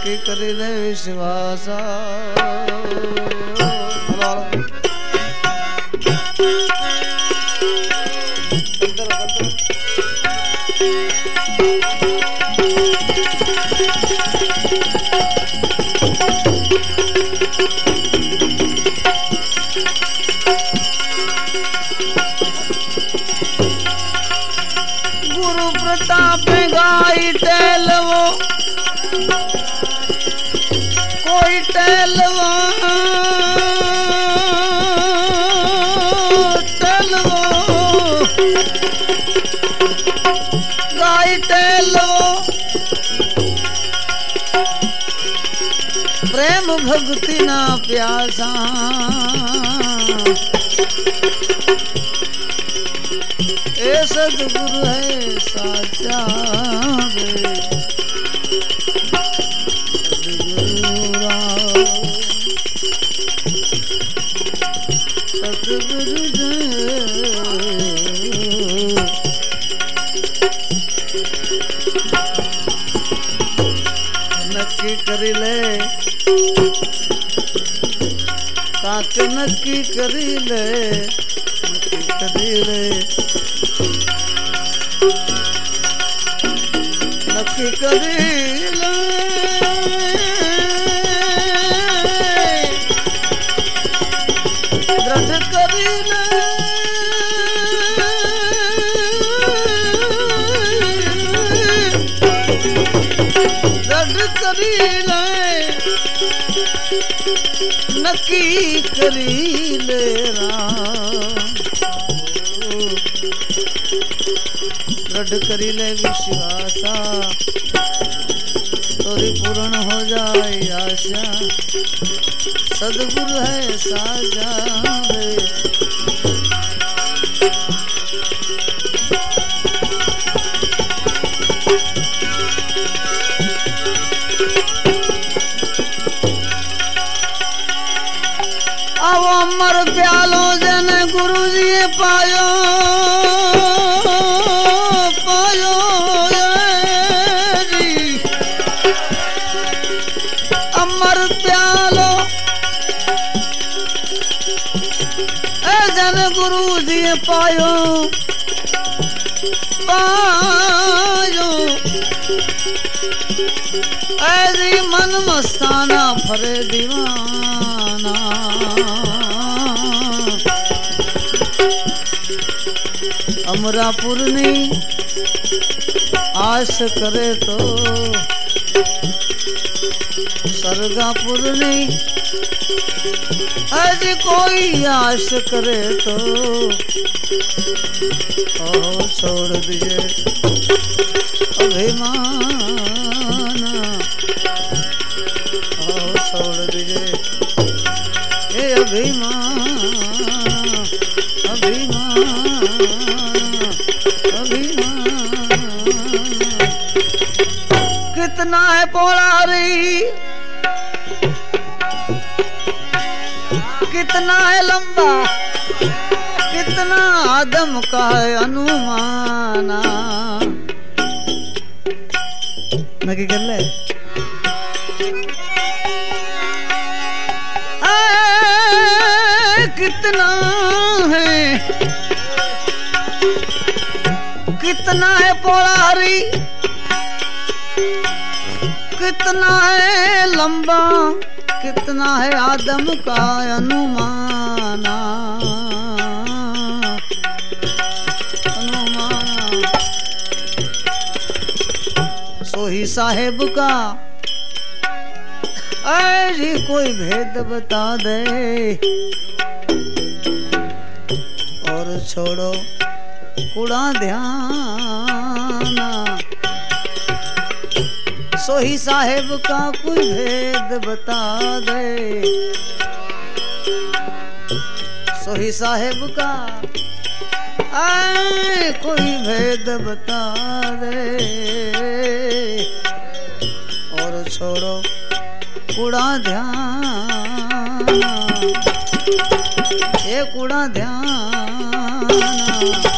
नक्की करिले विश्वास भक्ति ना प्यासा। ए सदगुरु है साचा नक्की करी ले। काक नक्की करी ले नक्की करी ले नक्की करी ले रड करी ले विश्वासा, तोरी पूर्ण हो जाए आशा। सदगुरु है साजा रे। अमर प्यालो जन गुरु जी पायो पायो जी। अमर प्यालो ए जन गुरु जी पायो पायो। ऐसी मन मस्ताना, फरे दीवाना। अमरापुर ने आस करे तो। सरगापुर ने आज कोई आस करे तो। ओ छोड़ दिए। अभिमान। ओ छोड़ दिए। अभिमान अभिमान अभिमान। कितना है लंबा, कितना आदम का है अनुमाना। नकी कर ले कितना है कितना है पोड़ारी कितना है लंबा, कितना है आदम का अनुमाना। अनुमाना। सोही साहेब का अरे कोई भेद बता दे। और छोड़ो, कूड़ा ध्यान। सोही साहेब का कोई भेद बता दे। सोही साहेब का, आए, कोई भेद बता दे। और छोड़ो, कूड़ा ध्यान, ये कूड़ा ध्यान।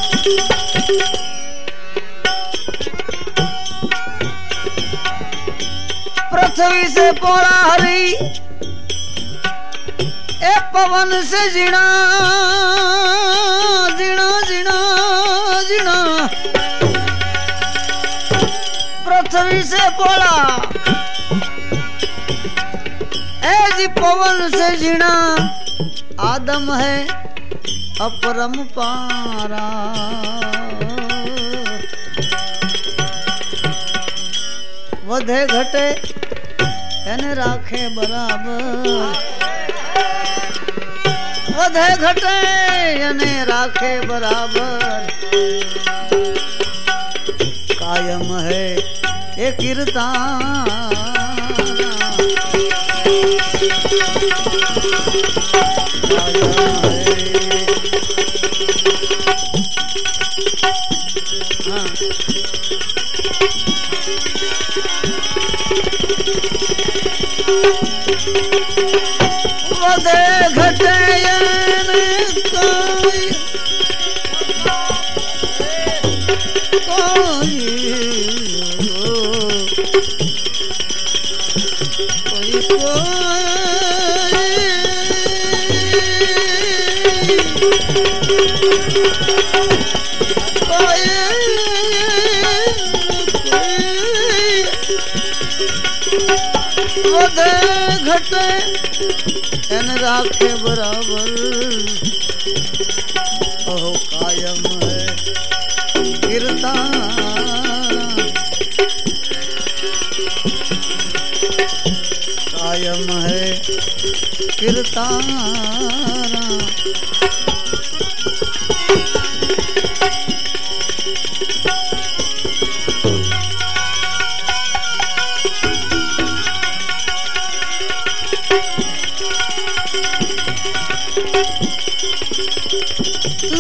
पृथ्वी से पोड़ा हरी ए पवन से जिना जिना जिना जिना पृथ्वी से पोड़ा ए जी पवन से जिना आदम है अपरम पारा વધે ઘટે धन राखे बराबर। अधे घटे यने राखे बराबर। कायम है ये कीर्तन। धन राखे बराबर। ओ कायम है गिरता। कायम है गिरता।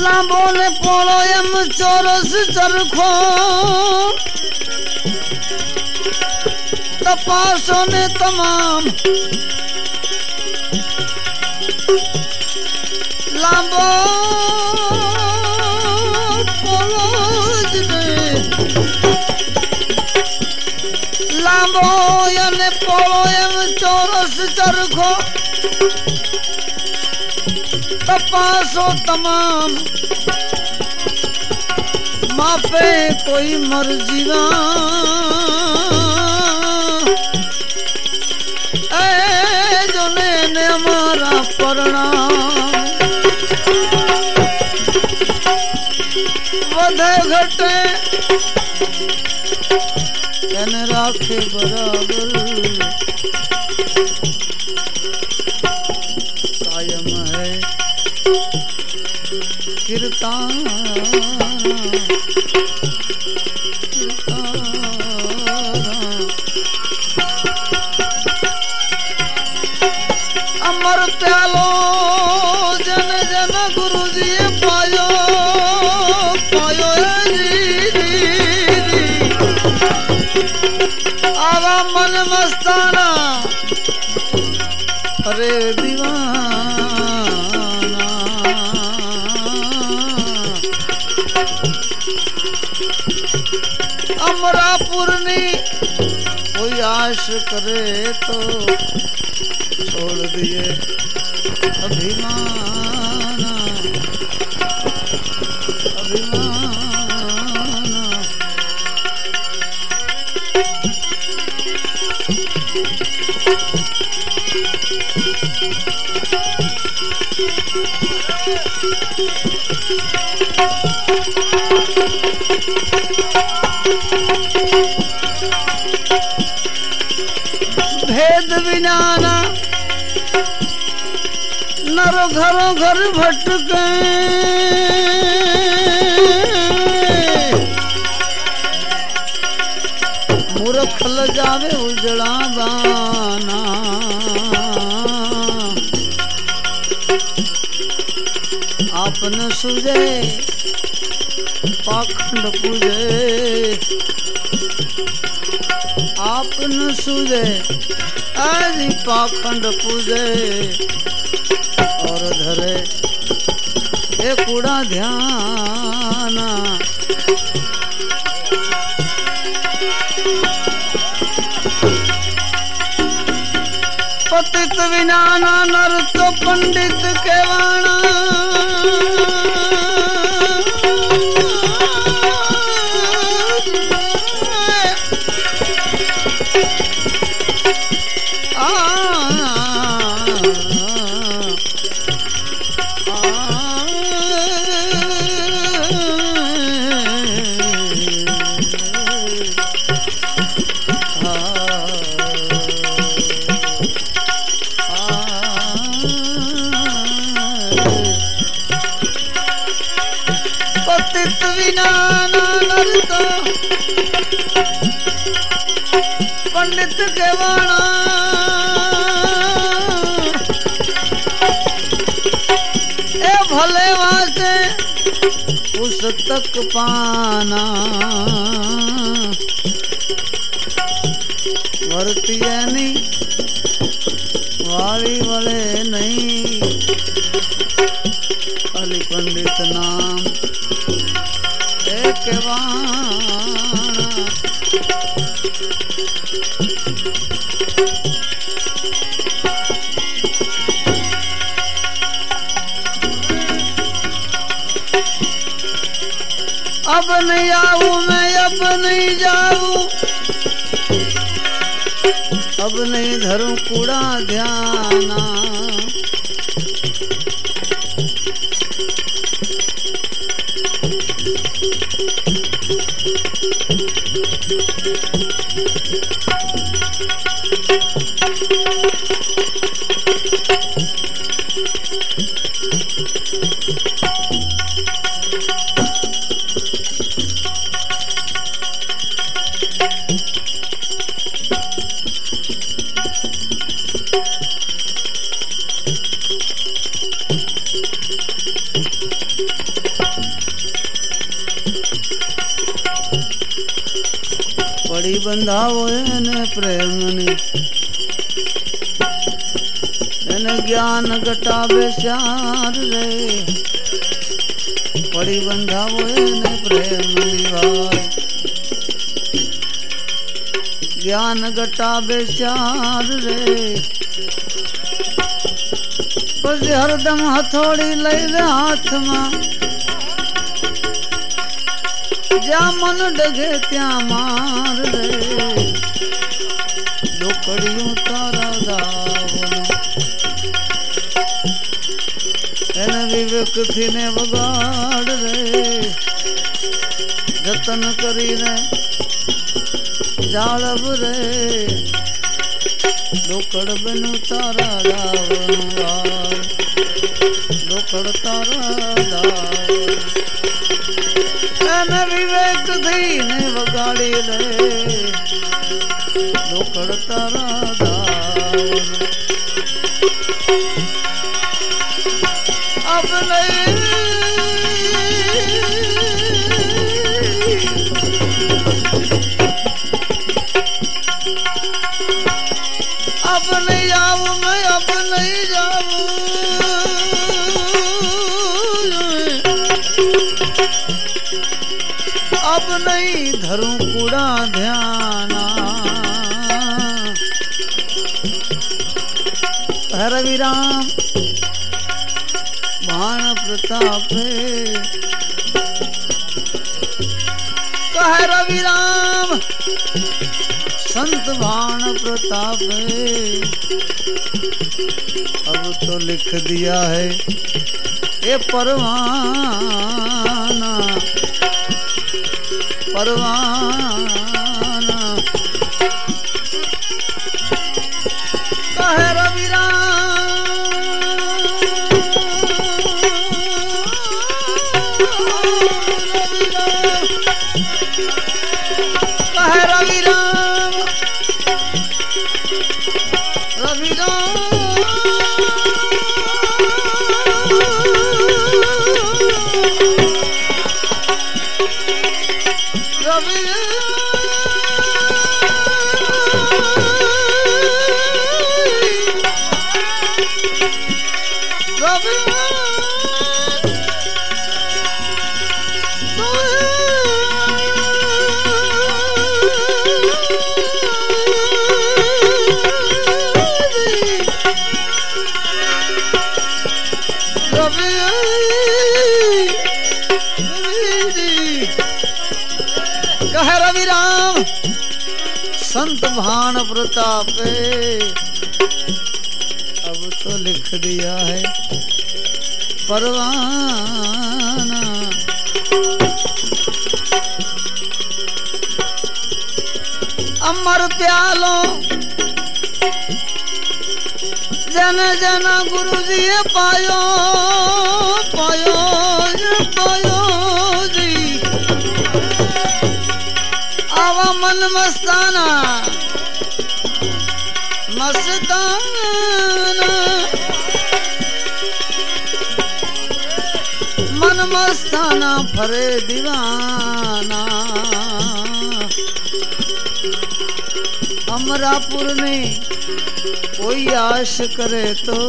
લાંબો ને પોળો એમ ચોરસ ચરખો. તપાસો ને તમામ. લાંબો પોળો જ લાંબો અને પોળો એમ ચોરસ ચરખો. तपा सो तमाम। मापे कोई मर्ज़ी हमारा प्रणाम वधे घटे। राखे बराबर। कीर्तन करे तो छोड़ दिए अभिमान। अभिमान। भेद घरों घर भटके। मूर्ख ल जावे उजड़ा बाना। आपन सुजे पाखंड पूजे। आपन सुजे आदि पाखंड पूजे। धरे ए कूड़ा ध्याना पतित विनाना नर तो पंडित केवाणा केवाणा ए भले वास्ते उस तक पाना। वरती नहीं वाली वाले नहीं। अली पंडित नाम एक अब नहीं आऊ मैं अपन जाऊ अब नहीं धरू कूड़ा ध्याना। પડી બંધાવો એને પ્રેમની એને જ્ઞાન ઘટાવે શ્યાર રે પડી બંધાવો એને પ્રેમની ભાઈ જ્ઞાન ઘટાવે શ્યાર રે પછી હરદમ હથોડી લઈ લે હાથમાં જ્યાં મન ડગે ત્યાં માર રે કર્યું તારા ગાવનું એને વિવેકથી ને વગાડ રે. જતન કરીને જાળવ રે. લોકડ બનું તારા ગાવનું ડોકડ તારા ગાવ એને વિવેકથી ને વગાડી રે. करता नहीं। अब मैं अब नहीं जाऊँ। नहीं धरूं राम बाण प्रताप कह रवि राम संत बाण प्रताप अब तो लिख दिया है ये परवाना परवाना। प्रतापे। अब तो लिख दिया है परवाना। अमर प्यालो। जन जन गुरु जी पायो पायो पायो जी। आवा मन मस्ताना। मस्ताना। मन मस्ताना फरे दीवाना। अमरापुर में कोई आश करे तो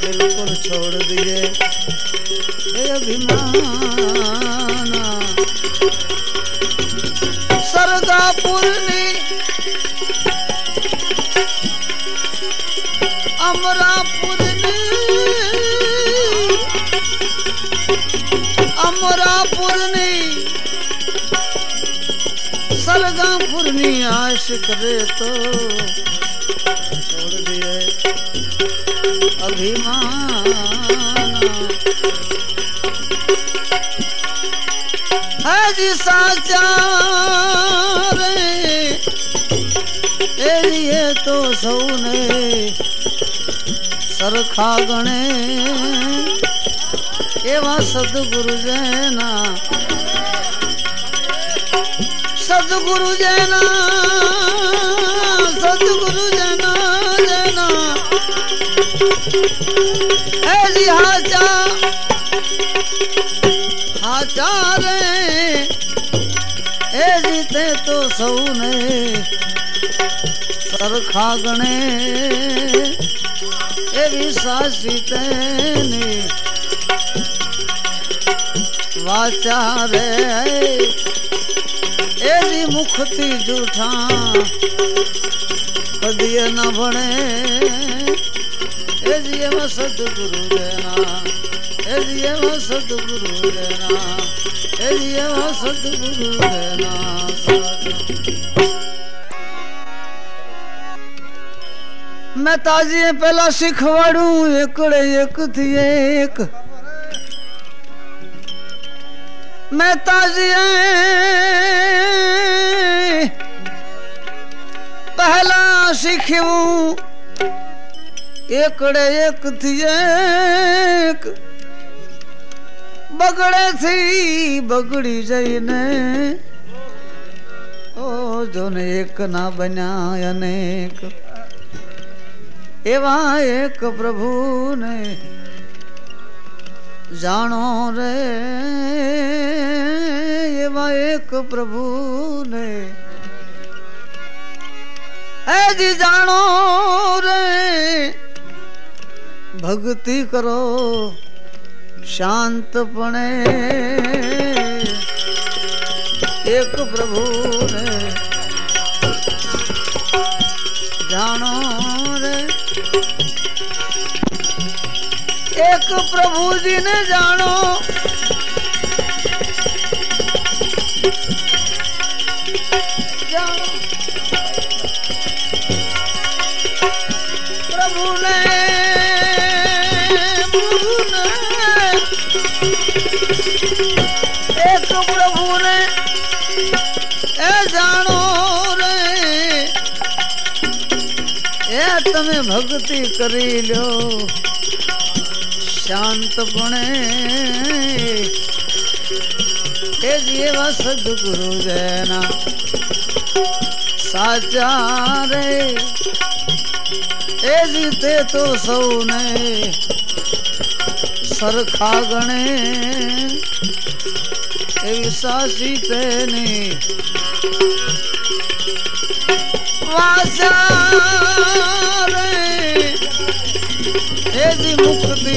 बिल्कुल छोड़ दिए। अभिमाना। अपनी आश करे तो छोड़ दिए अभिमान। है जी साचारे तो सोने सरखा गणे। एवं सदगुरु जैना સદગુરુ જેના સદગુરુ જેના. જેના હે જી હાચા હાચા રે. એ જીતે તો સૌને સરખા ગણે. એવી સાસી તેની વાચા રે. तेरी मुखती जूठा कदिए न बने। एजिए में सतगुरु देना एजिए में सतगुरु देना एजिए में सतगुरु देना मैं ताजी पहला सिखवाड़ू एकड़े एक थिए एक, एक। मैं ताजिए पहला सीखूं एक एक थिए बगड़े थी, बगड़ी जईने ओ जोन एक ना बना अनेक, एवा एक प्रभु ने। જાણો રે એવા એક પ્રભુને. હેજી જાણો રે ભક્તિ કરો શાંતપણે. એક પ્રભુને. જાણો એક પ્રભુજીને જાણો. પ્રભુને એક પ્રભુને એ જાણો એ તમે ભક્તિ કરી લ્યો શાંતપણે એ જેવા સદગુરુ જેના સાચા રે એ જીતે તો સૌને સરખા ગણે એવી સાસી તેની વાસા રે એજી મુક્તિ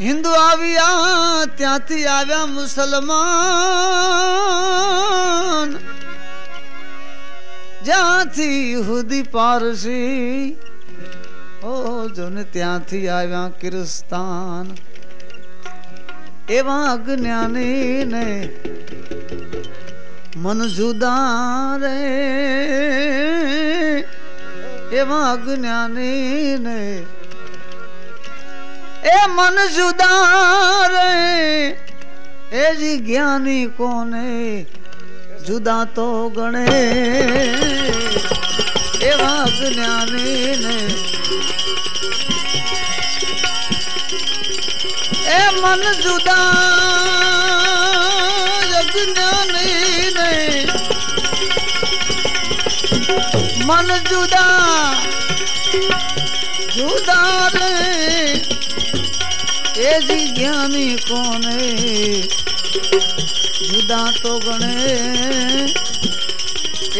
હિન્દુ આવ્યા, ત્યાંથી આવ્યા મુસલમાન. જ્યાંથી યહૂદી પારસી, ઓ જોને ત્યાંથી આવ્યા કિરસ્તાન. એવા અજ્ઞાની ને મન જુદા રે. એવા અજ્ઞાની ને એ મન જુદા રે, એ જી જ્ઞાની કોને? જુદા તો ગણે, એવા જ્ઞાની ને એ મન જુદા અજ્ઞાની ને મન જુદા જુદા રે. तेज़ी ज्ञानी कोने जुदा तो गणे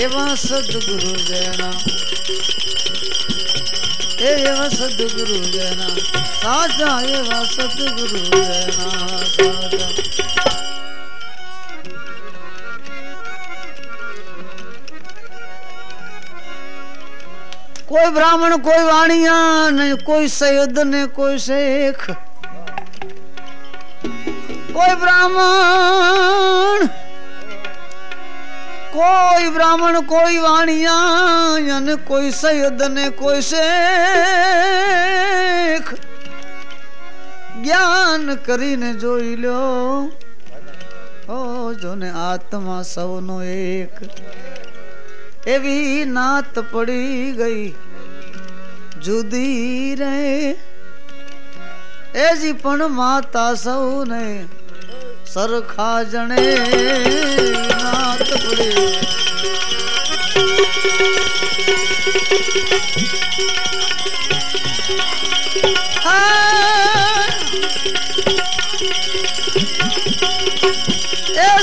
एवं सदगुरु जैना। एवं सदगुरु जैना। साजा एवं सदगुरु जैना। साजा। कोई ब्राह्मण, कोई वाणिया नहीं कोई सयुद्ध नहीं कोई शेख। કોઈ બ્રાહ્મણ કોઈ બ્રાહ્મણ, કોઈ વાણિયા અને કોઈ સૈયદ ને કોઈ શેખ. જ્ઞાન કરીને જોઈ લ્યો ઓ, જોને આત્મા સૌનો એક. એવી નાત પડી ગઈ. જુદી રે. એજી પણ માતા સૌને सरखा जने नाथ पड़े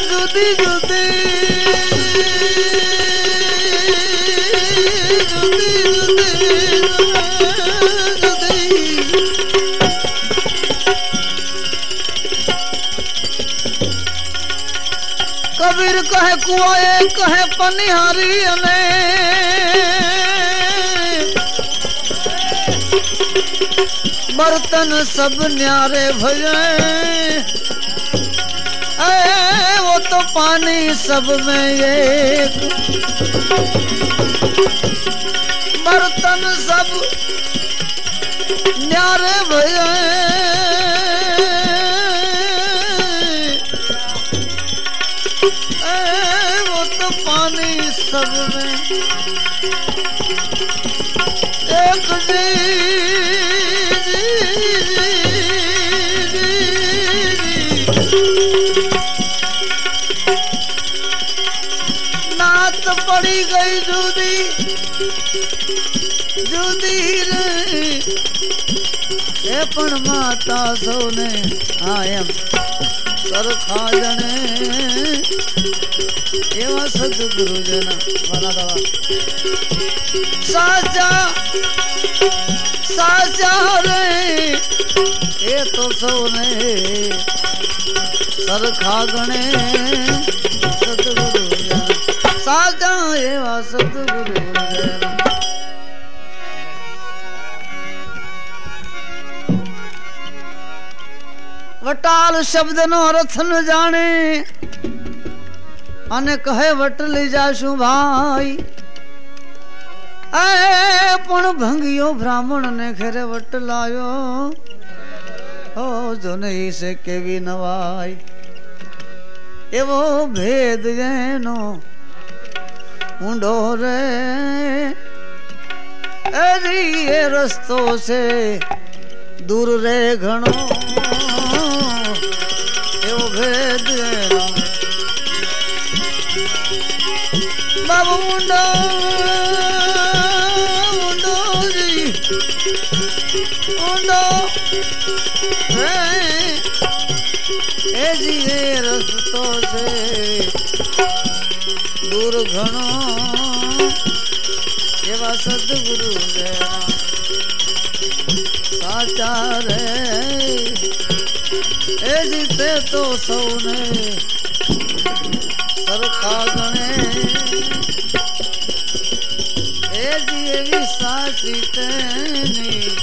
जुदी जुदी। कबीर कहे कुआए, कहे पनिहारी ने। बर्तन सब न्यारे भजे वो तो पानी सब में ये बर्तन सब न्यारे भये। वो तो पानी सब में एक जी, जी, जी, जी। नात पड़ी गई जूदी જુદી રે એ પણ માતા સૌને આ એમ સરખા જણે એવા સદગુરુ જના વાલા દાવા સાચા સાચા રે, એ તો સૌને સરખા ગણે સદગુરુ સાચા એવા સદગુરુ વટાલ શબ્દનો અર્થ ન જાણે અને કહે વટ લઈ જાશું ભાઈ એ પણ ભંગિયો બ્રાહ્મણ ને ઘરે વટ લાયો હો જો નહીં છે કેવી નવાઈ એવો ભેદ એનો ઊંડો રે અરી એ રસ્તો છે દૂર રે ઘણો ઊંડો. એ જી રસ્તો છે. દૂર ઘણો એવા સદગુરુ સાચા રે. એ જીતે તો સૌને સરખા ગણે. એ જી એવી સાચી તેની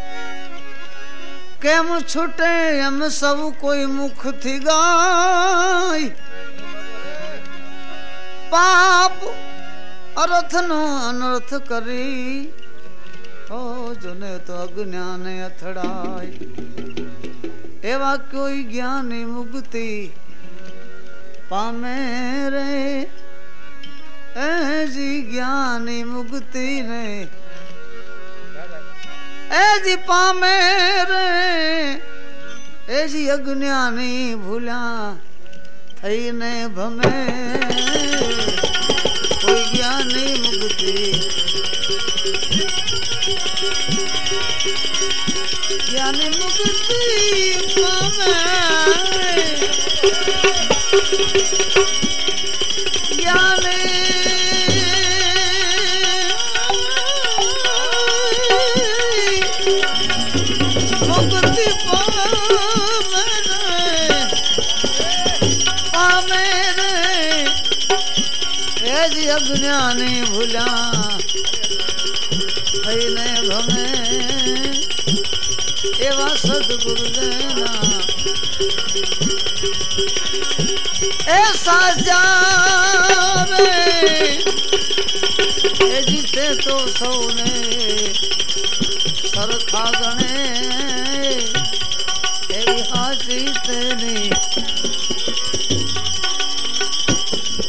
કેમ છૂટે એમ સૌ કોઈ મુખથી ગાય પાપ અરથનો અનર્થ કરી ઓ જોને તો અજ્ઞાન અથડાય એવા કોઈ જ્ઞાની મુક્તિ પામે રે એ જી જ્ઞાની મુક્તિ ને ऐसी पामे रे ऐसी अज्ञानी भूला थई ने भमे कोई ज्ञानी मुक्ति। ज्ञानी मुक्ति पामे એ જ અજ્ઞાની ભૂલ્યા થઈને ભમે એવા સદગુરુ દેના એ સાજા એ જીતે તો સૌને સરખા ગણે. એવી હાજી તેની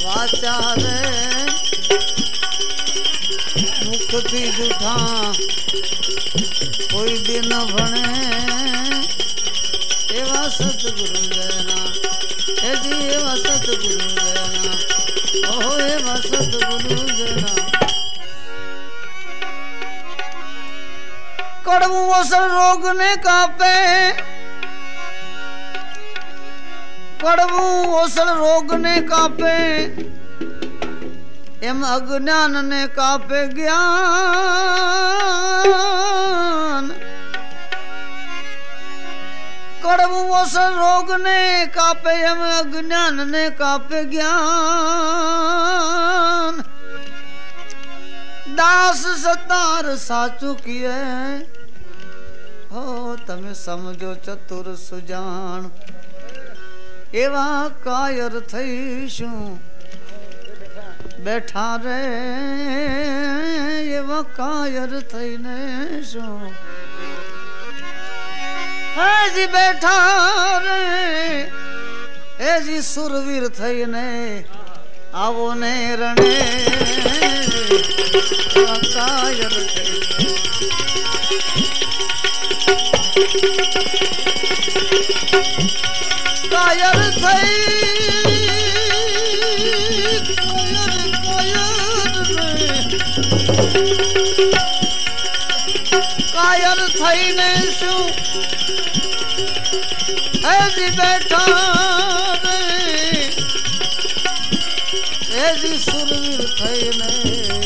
વાચા રે दुख सुखी जुठा कोई दिन बने भणे एवा सतगुरु जयना हे जी एवा सतगुरु जयना ओहो एवा सतगुरु जयना कड़वू असर रोग ने कापे, कड़वू असर रोग ने कापे। એમ અજ્ઞાન ને કાપે જ્ઞાન કડવું ઓસળ રોગ ને કાપે એમ અજ્ઞાન ને કાપે જ્ઞાન દાસ સતાર સાચું કીએ હો તમે સમજો ચતુર સુજાણ એવા કાયર થઈશું બેઠા રે એવા કાયર થઈને શું હજી બેઠા રે એજી સુરવીર થઈને આવો ને રણે એવા કાયર થઈને કાયર થઈ कायल कायर थई ने सु ए जी बैठा रे। ए जी सुरवीर थई ने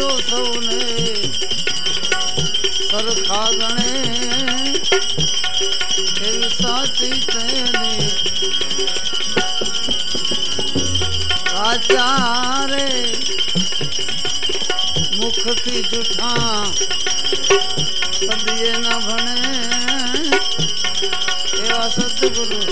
તો સૌને સરખા ગણે એવી સાચી તેને આચારે મુખથી જૂઠા કદીએ ન ભણે એવા સદગુરુ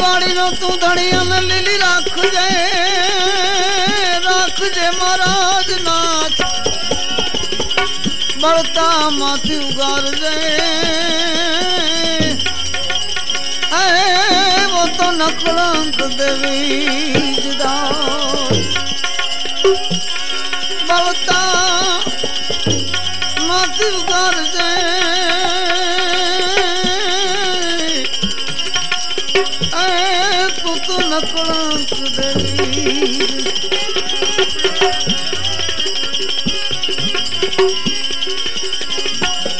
वाली रो तू धड़िया में मिली राख जे राख जे महाराज नाथ। बड़ता माथी उगार जे। वो तो नकलंक देवी बलता बड़ता माथी उगार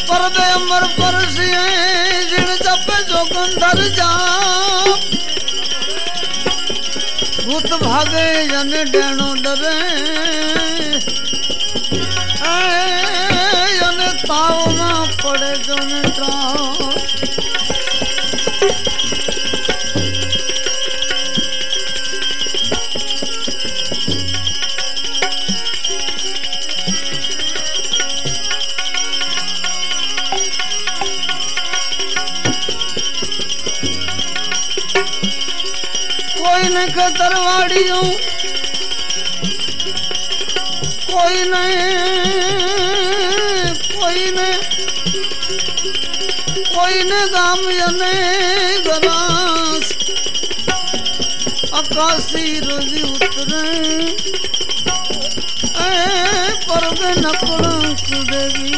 परदे अमर परसिए जिण जप जोगंधर जाप भूत भागे जन कोई न कतरवाड़ियों कोई न कोई न कोई न गाम जने गरास आकाशी रोजी उतरे पर देवी।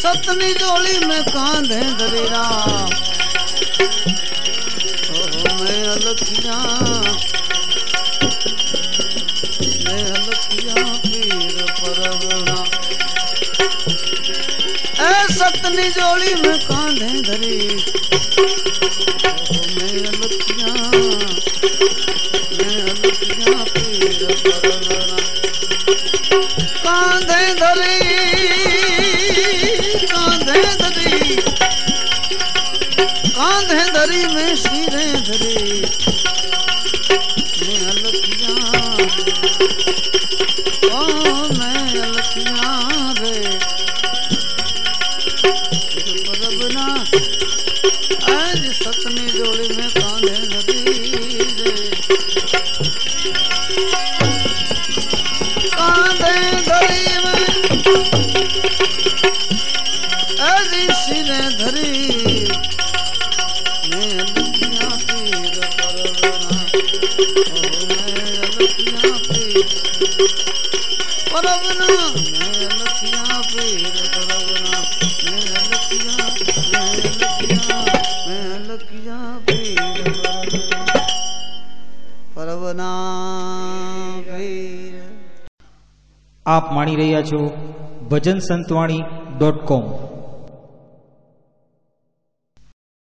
सतनी जोली में कांधे दरेरा सतनी जोली में कांधे धरी। मैं अलखिया मैं पीर कांधे धरी धरी। कांधे धरी में सिरे આપ માણી રહ્યા છો ભજન સંતવાણી ડોટ કોમ